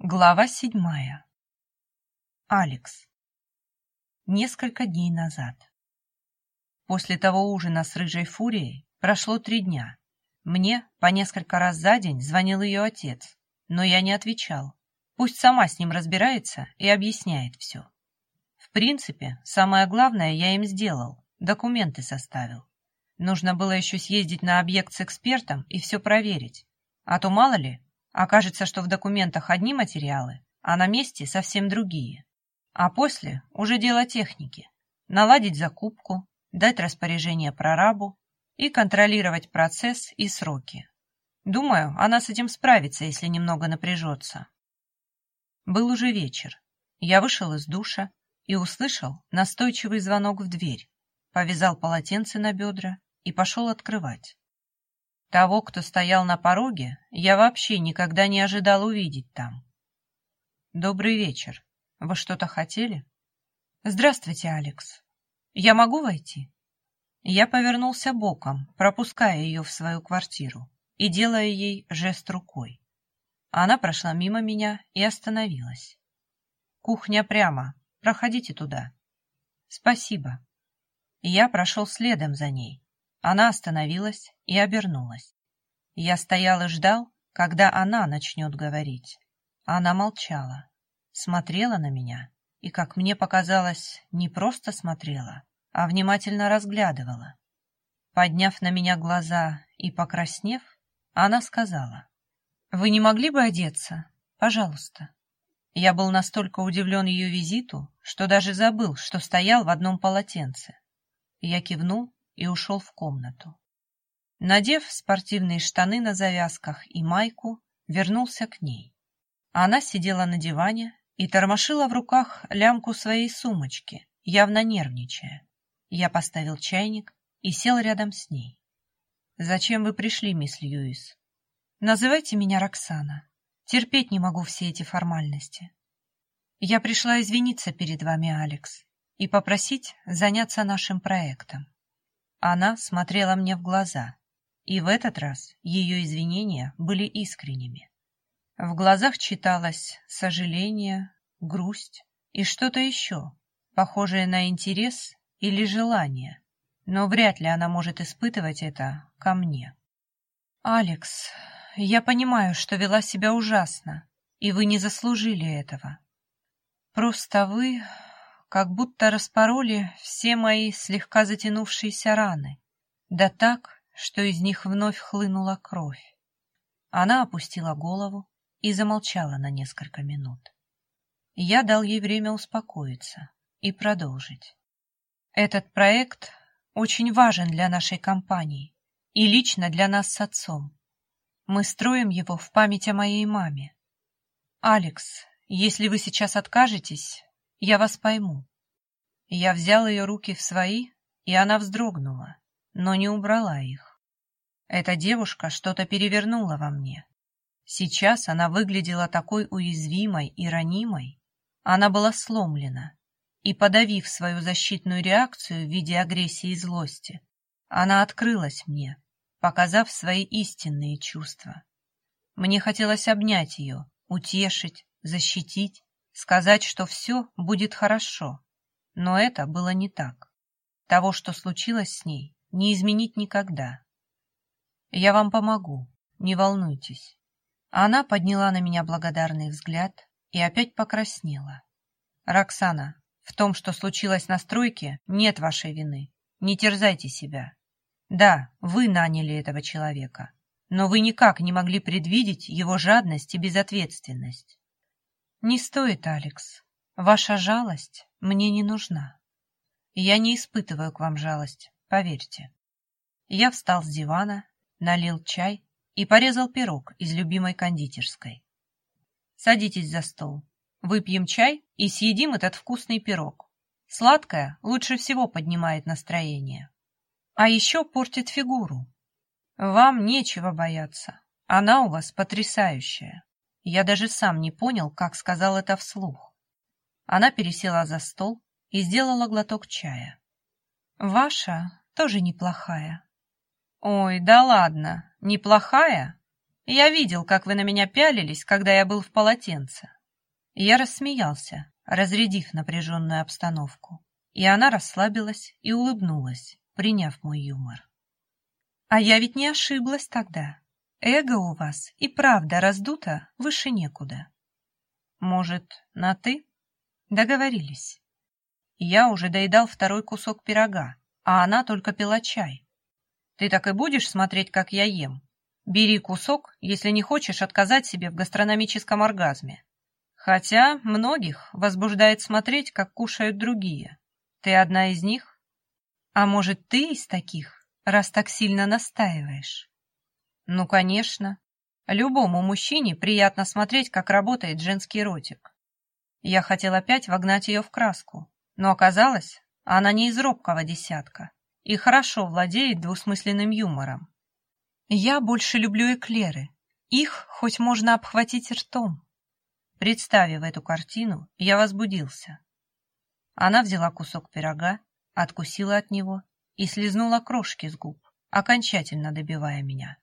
Глава седьмая. Алекс. Несколько дней назад. После того ужина с рыжей фурией прошло три дня. Мне по несколько раз за день звонил ее отец, но я не отвечал. Пусть сама с ним разбирается и объясняет все. В принципе, самое главное я им сделал, документы составил. Нужно было еще съездить на объект с экспертом и все проверить. А то мало ли, Окажется, что в документах одни материалы, а на месте совсем другие. А после уже дело техники. Наладить закупку, дать распоряжение прорабу и контролировать процесс и сроки. Думаю, она с этим справится, если немного напряжется. Был уже вечер. Я вышел из душа и услышал настойчивый звонок в дверь, повязал полотенце на бедра и пошел открывать. Того, кто стоял на пороге, я вообще никогда не ожидал увидеть там. «Добрый вечер. Вы что-то хотели?» «Здравствуйте, Алекс. Я могу войти?» Я повернулся боком, пропуская ее в свою квартиру и делая ей жест рукой. Она прошла мимо меня и остановилась. «Кухня прямо. Проходите туда». «Спасибо». Я прошел следом за ней, она остановилась и обернулась. Я стоял и ждал, когда она начнет говорить. Она молчала, смотрела на меня и, как мне показалось, не просто смотрела, а внимательно разглядывала. Подняв на меня глаза и покраснев, она сказала, «Вы не могли бы одеться? Пожалуйста». Я был настолько удивлен ее визиту, что даже забыл, что стоял в одном полотенце. Я кивнул и ушел в комнату. Надев спортивные штаны на завязках и майку, вернулся к ней. Она сидела на диване и тормошила в руках лямку своей сумочки, явно нервничая. Я поставил чайник и сел рядом с ней. «Зачем вы пришли, мисс Льюис?» «Называйте меня Роксана. Терпеть не могу все эти формальности. Я пришла извиниться перед вами, Алекс, и попросить заняться нашим проектом. Она смотрела мне в глаза, и в этот раз ее извинения были искренними. В глазах читалось сожаление, грусть и что-то еще, похожее на интерес или желание, но вряд ли она может испытывать это ко мне. «Алекс, я понимаю, что вела себя ужасно, и вы не заслужили этого. Просто вы как будто распороли все мои слегка затянувшиеся раны, да так, что из них вновь хлынула кровь. Она опустила голову и замолчала на несколько минут. Я дал ей время успокоиться и продолжить. Этот проект очень важен для нашей компании и лично для нас с отцом. Мы строим его в память о моей маме. Алекс, если вы сейчас откажетесь, я вас пойму. Я взял ее руки в свои, и она вздрогнула, но не убрала их. Эта девушка что-то перевернула во мне. Сейчас она выглядела такой уязвимой и ранимой. Она была сломлена, и, подавив свою защитную реакцию в виде агрессии и злости, она открылась мне, показав свои истинные чувства. Мне хотелось обнять ее, утешить, защитить, сказать, что все будет хорошо. Но это было не так. Того, что случилось с ней, не изменить никогда. Я вам помогу, не волнуйтесь. Она подняла на меня благодарный взгляд и опять покраснела. Роксана, в том, что случилось на стройке, нет вашей вины. Не терзайте себя. Да, вы наняли этого человека, но вы никак не могли предвидеть его жадность и безответственность. Не стоит, Алекс. Ваша жалость мне не нужна. Я не испытываю к вам жалость, поверьте. Я встал с дивана, налил чай и порезал пирог из любимой кондитерской. Садитесь за стол. Выпьем чай и съедим этот вкусный пирог. Сладкое лучше всего поднимает настроение. А еще портит фигуру. Вам нечего бояться. Она у вас потрясающая. Я даже сам не понял, как сказал это вслух. Она пересела за стол и сделала глоток чая. «Ваша тоже неплохая». «Ой, да ладно, неплохая? Я видел, как вы на меня пялились, когда я был в полотенце». Я рассмеялся, разрядив напряженную обстановку, и она расслабилась и улыбнулась, приняв мой юмор. «А я ведь не ошиблась тогда. Эго у вас и правда раздуто выше некуда. Может, на «ты»?» Договорились. Я уже доедал второй кусок пирога, а она только пила чай. Ты так и будешь смотреть, как я ем? Бери кусок, если не хочешь отказать себе в гастрономическом оргазме. Хотя многих возбуждает смотреть, как кушают другие. Ты одна из них? А может, ты из таких, раз так сильно настаиваешь? Ну, конечно. Любому мужчине приятно смотреть, как работает женский ротик. Я хотел опять вогнать ее в краску, но оказалось, она не из робкого десятка и хорошо владеет двусмысленным юмором. Я больше люблю эклеры. Их хоть можно обхватить ртом. Представив эту картину, я возбудился. Она взяла кусок пирога, откусила от него и слезнула крошки с губ, окончательно добивая меня.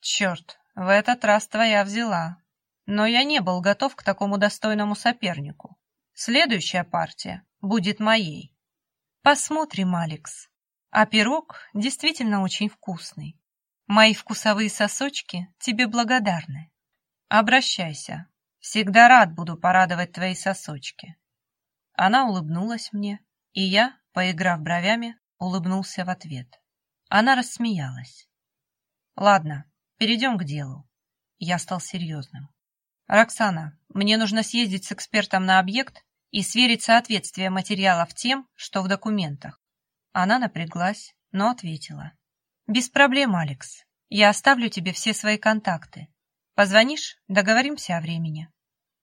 Черт, в этот раз твоя взяла. Но я не был готов к такому достойному сопернику. Следующая партия будет моей. Посмотрим, Алекс. А пирог действительно очень вкусный. Мои вкусовые сосочки тебе благодарны. Обращайся, Всегда рад буду порадовать твои сосочки. Она улыбнулась мне, и я, поиграв бровями, улыбнулся в ответ. Она рассмеялась. Ладно, перейдем к делу. Я стал серьезным. Роксана, мне нужно съездить с экспертом на объект и сверить соответствие материалов тем, что в документах. Она напряглась, но ответила. Без проблем, Алекс. Я оставлю тебе все свои контакты. Позвонишь, договоримся о времени.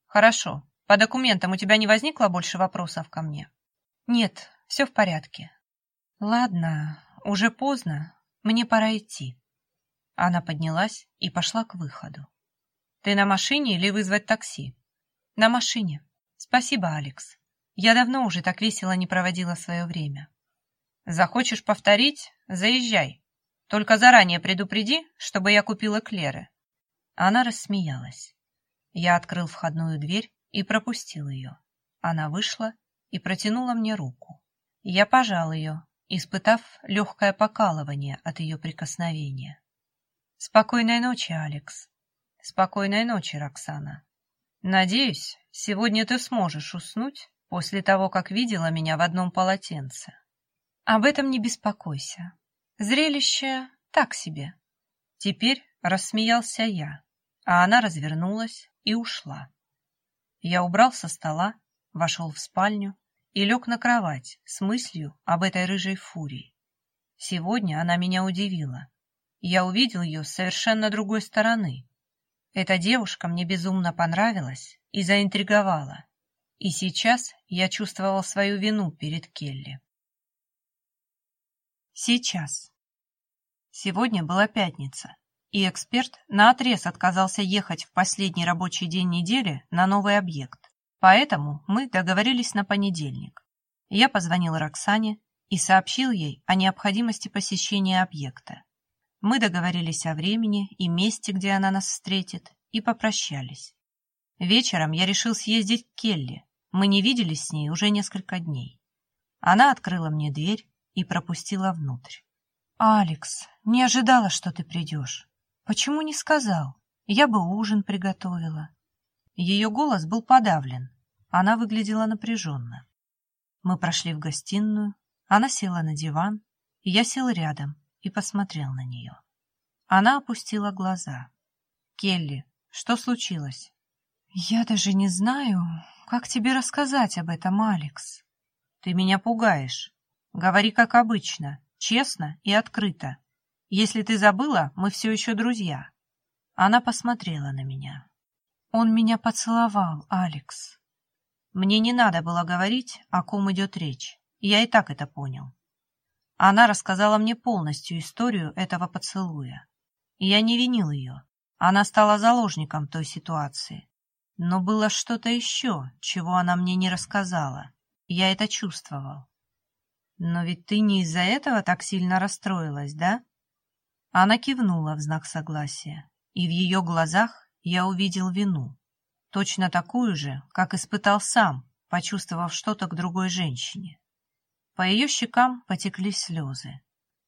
Хорошо. По документам у тебя не возникло больше вопросов ко мне? Нет, все в порядке. Ладно, уже поздно. Мне пора идти. Она поднялась и пошла к выходу. Ты на машине или вызвать такси? На машине. Спасибо, Алекс. Я давно уже так весело не проводила свое время. Захочешь повторить? Заезжай. Только заранее предупреди, чтобы я купила клеры. Она рассмеялась. Я открыл входную дверь и пропустил ее. Она вышла и протянула мне руку. Я пожал ее, испытав легкое покалывание от ее прикосновения. «Спокойной ночи, Алекс. Спокойной ночи, Роксана. Надеюсь, сегодня ты сможешь уснуть после того, как видела меня в одном полотенце. Об этом не беспокойся. Зрелище так себе». Теперь рассмеялся я а она развернулась и ушла. Я убрал со стола, вошел в спальню и лег на кровать с мыслью об этой рыжей фурии. Сегодня она меня удивила. Я увидел ее с совершенно другой стороны. Эта девушка мне безумно понравилась и заинтриговала. И сейчас я чувствовал свою вину перед Келли. Сейчас. Сегодня была пятница, и эксперт наотрез отказался ехать в последний рабочий день недели на новый объект. Поэтому мы договорились на понедельник. Я позвонил Роксане и сообщил ей о необходимости посещения объекта. Мы договорились о времени и месте, где она нас встретит, и попрощались. Вечером я решил съездить к Келли. Мы не виделись с ней уже несколько дней. Она открыла мне дверь и пропустила внутрь. «Алекс, не ожидала, что ты придешь. Почему не сказал? Я бы ужин приготовила. Ее голос был подавлен. Она выглядела напряженно. Мы прошли в гостиную. Она села на диван, и я сел рядом и посмотрел на нее. Она опустила глаза. «Келли, что случилось?» «Я даже не знаю, как тебе рассказать об этом, Алекс». «Ты меня пугаешь. Говори как обычно, честно и открыто. Если ты забыла, мы все еще друзья. Она посмотрела на меня. Он меня поцеловал, Алекс. Мне не надо было говорить, о ком идет речь. Я и так это понял. Она рассказала мне полностью историю этого поцелуя. Я не винил ее. Она стала заложником той ситуации. Но было что-то еще, чего она мне не рассказала. Я это чувствовал. Но ведь ты не из-за этого так сильно расстроилась, да? Она кивнула в знак согласия, и в ее глазах я увидел вину, точно такую же, как испытал сам, почувствовав что-то к другой женщине. По ее щекам потекли слезы.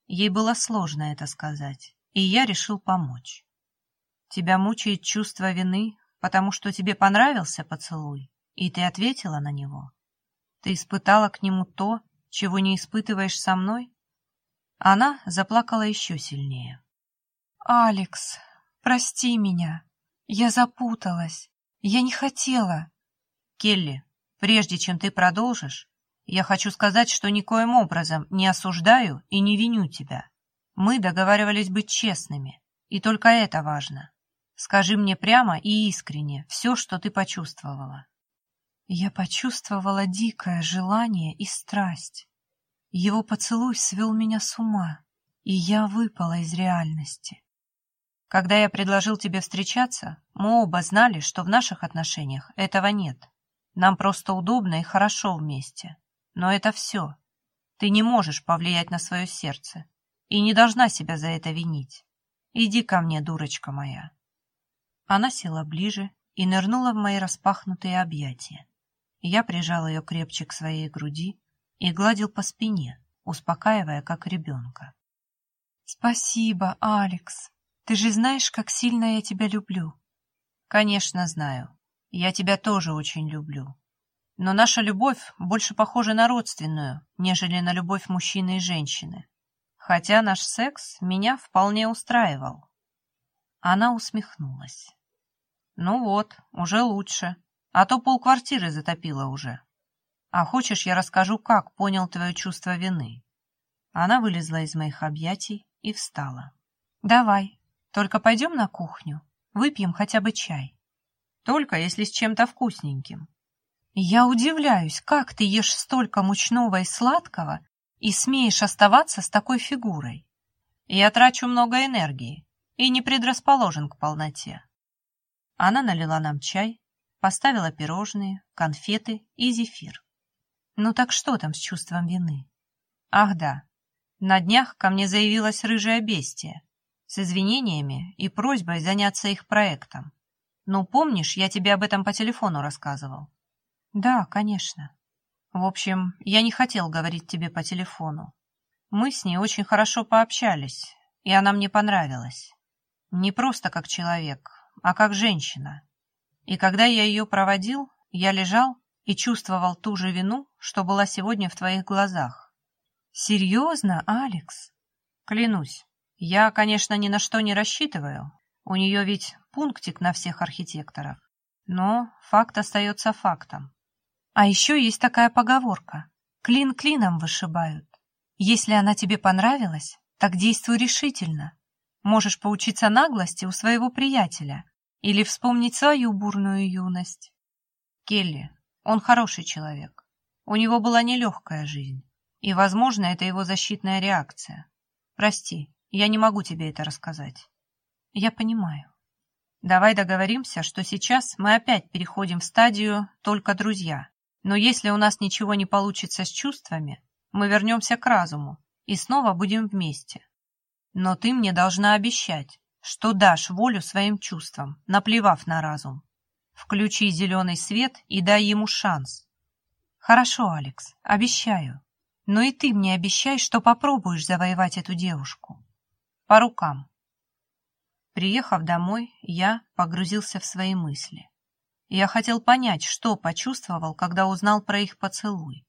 Ей было сложно это сказать, и я решил помочь. Тебя мучает чувство вины, потому что тебе понравился поцелуй, и ты ответила на него. Ты испытала к нему то, чего не испытываешь со мной? Она заплакала еще сильнее. «Алекс, прости меня. Я запуталась. Я не хотела». «Келли, прежде чем ты продолжишь, я хочу сказать, что никоим образом не осуждаю и не виню тебя. Мы договаривались быть честными, и только это важно. Скажи мне прямо и искренне все, что ты почувствовала. Я почувствовала дикое желание и страсть. Его поцелуй свел меня с ума, и я выпала из реальности. Когда я предложил тебе встречаться, мы оба знали, что в наших отношениях этого нет. Нам просто удобно и хорошо вместе. Но это все. Ты не можешь повлиять на свое сердце и не должна себя за это винить. Иди ко мне, дурочка моя. Она села ближе и нырнула в мои распахнутые объятия. Я прижал ее крепче к своей груди и гладил по спине, успокаивая, как ребенка. «Спасибо, Алекс. Ты же знаешь, как сильно я тебя люблю». «Конечно, знаю. Я тебя тоже очень люблю. Но наша любовь больше похожа на родственную, нежели на любовь мужчины и женщины. Хотя наш секс меня вполне устраивал. Она усмехнулась. Ну вот, уже лучше. А то полквартиры затопило уже. А хочешь, я расскажу, как понял твое чувство вины? Она вылезла из моих объятий и встала. Давай, только пойдем на кухню, выпьем хотя бы чай. Только если с чем-то вкусненьким. Я удивляюсь, как ты ешь столько мучного и сладкого и смеешь оставаться с такой фигурой. Я трачу много энергии и не предрасположен к полноте. Она налила нам чай, поставила пирожные, конфеты и зефир. Ну так что там с чувством вины? Ах да, на днях ко мне заявилась рыжая бестия с извинениями и просьбой заняться их проектом. Ну, помнишь, я тебе об этом по телефону рассказывал? Да, конечно. В общем, я не хотел говорить тебе по телефону. Мы с ней очень хорошо пообщались, и она мне понравилась. Не просто как человек, а как женщина. И когда я ее проводил, я лежал и чувствовал ту же вину, что была сегодня в твоих глазах. Серьезно, Алекс? Клянусь, я, конечно, ни на что не рассчитываю. У нее ведь пунктик на всех архитекторов. Но факт остается фактом. А еще есть такая поговорка. Клин клином вышибают. Если она тебе понравилась, так действуй решительно. Можешь поучиться наглости у своего приятеля или вспомнить свою бурную юность. Келли, он хороший человек. У него была нелегкая жизнь. И, возможно, это его защитная реакция. Прости, я не могу тебе это рассказать. Я понимаю. Давай договоримся, что сейчас мы опять переходим в стадию «только друзья». Но если у нас ничего не получится с чувствами, мы вернемся к разуму и снова будем вместе. Но ты мне должна обещать, что дашь волю своим чувствам, наплевав на разум. Включи зеленый свет и дай ему шанс. Хорошо, Алекс, обещаю. Но и ты мне обещай, что попробуешь завоевать эту девушку. По рукам. Приехав домой, я погрузился в свои мысли. Я хотел понять, что почувствовал, когда узнал про их поцелуй.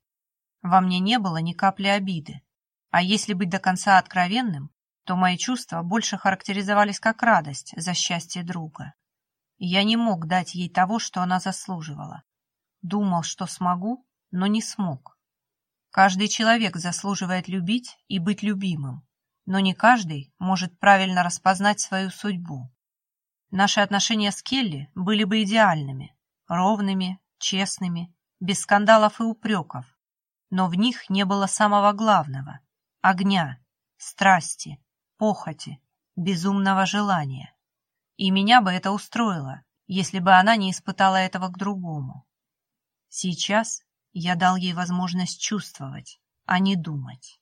Во мне не было ни капли обиды. А если быть до конца откровенным, то мои чувства больше характеризовались как радость за счастье друга. Я не мог дать ей того, что она заслуживала. Думал, что смогу, но не смог. Каждый человек заслуживает любить и быть любимым, но не каждый может правильно распознать свою судьбу. Наши отношения с Келли были бы идеальными, ровными, честными, без скандалов и упреков. Но в них не было самого главного — огня, страсти, похоти, безумного желания. И меня бы это устроило, если бы она не испытала этого к другому. Сейчас я дал ей возможность чувствовать, а не думать.